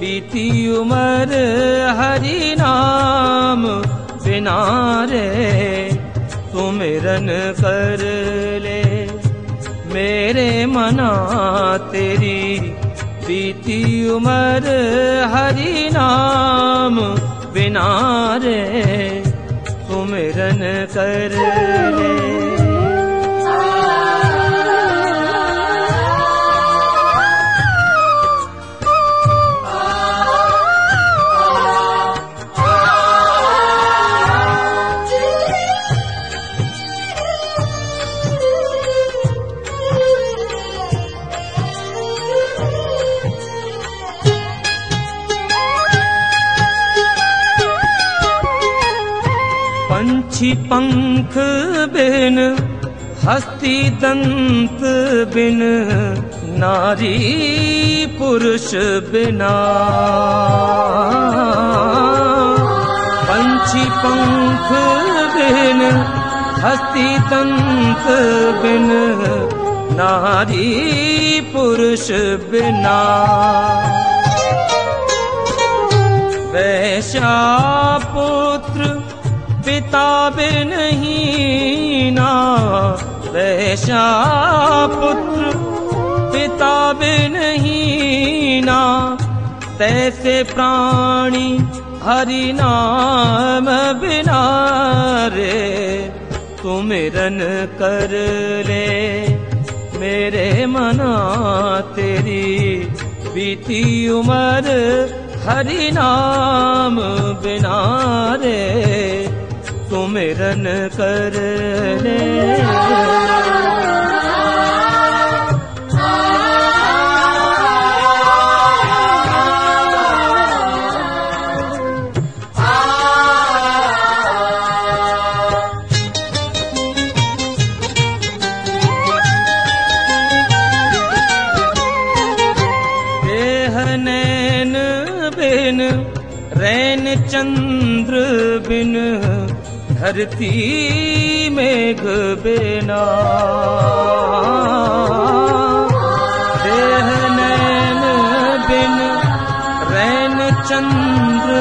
बीती उमर हरि नाम बिना रे तुमिरन कर ले। मेरे मना तेरी बीती उमर हरि नाम बिना रे तुमिरन कर ले। पंछी पंख बिन, हस्ती दंत बिन, नारी पुरुष बिना। पंछी पंख बिन, हस्ती दंत बिन, नारी पुरुष बिना। वैश्या पुत्र पिता बिन ही ना वैशा पुत्र पिता बिन ही ना। तैसे प्राणी हरि नाम बिना रे तुमिरन कर ले, मेरे मना तेरी बीती उमर हरि नाम। तुमिरन कर रैन चंद्र बिन धरती मेघ बिना। देह नैन बिन, रैन चंद्र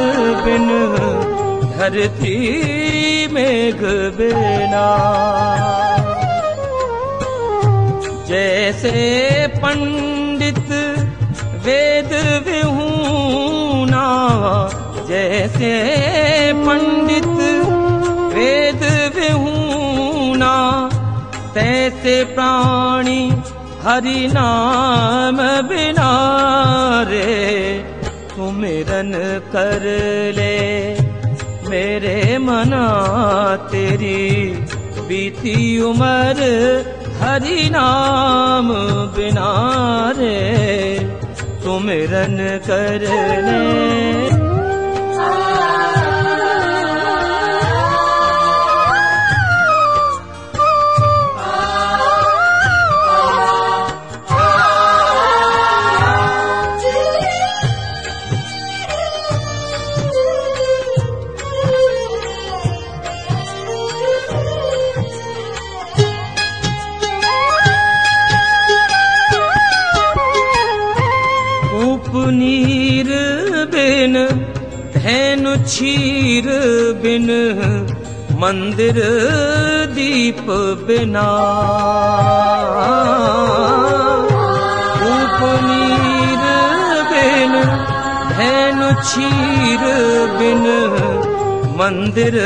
बिन, धरती मेघ बिना। जैसे पंडित वेद विहूना जैसे पंडित वेद विहूना, तैसे प्राणी हरि नाम बिना रे तुमिरन कर ले, मेरे मना तेरी बीती उमर, हरि नाम बिना रे तुमिरन कर ले। क्षीर बिन मंदिर दीप बिना। उपनीर बिन, धैनु क्षीर बिन, मंदिर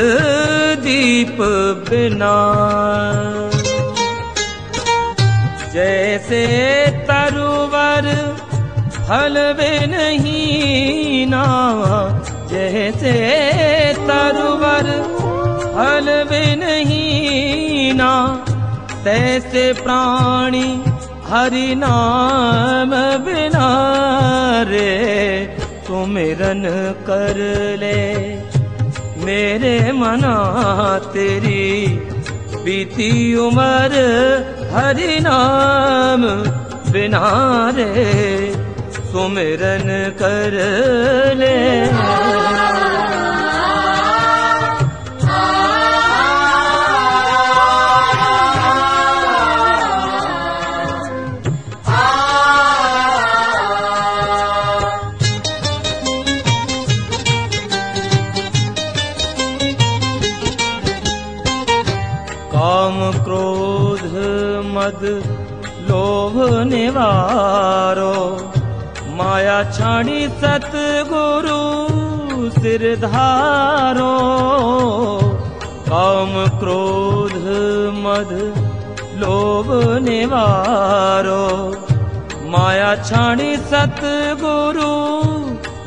दीप बिना। जैसे तरुवर फल नहीं ना जैसे तरुवर नहीं ना तैसे प्राणी हरि नाम बिना रे तुमिरन कर ले। मेरे मना तेरी बीती उमर हरि नाम बिना रे सुमिरन कर ले। ोभ निवा मायाणि सतगुरु सिर धारो ओं क्रोध मध लोभ निवाो मायाणि सतगुरु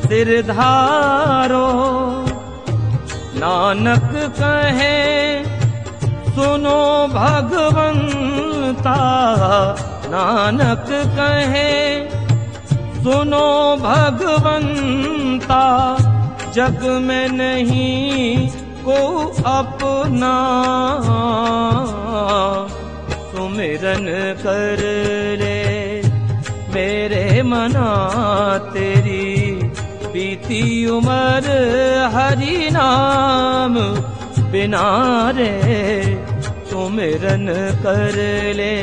सिर धारो नानक कहे सुनो भगवन् भगवंता नानक कहे, सुनो भगवंता जग में नहीं, को अपना। सुमिरन कर ले, मेरे मना तेरी बीती उमर, हरि नाम बिना रे। सुमिरन कर ले।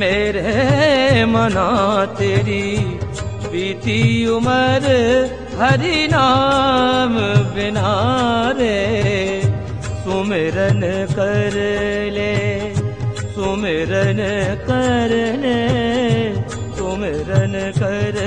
मेरे मना तेरी बीती उमर हरि नाम बिना रे। सुमिरन कर ले सुमिरन कर ले सुमिरन कर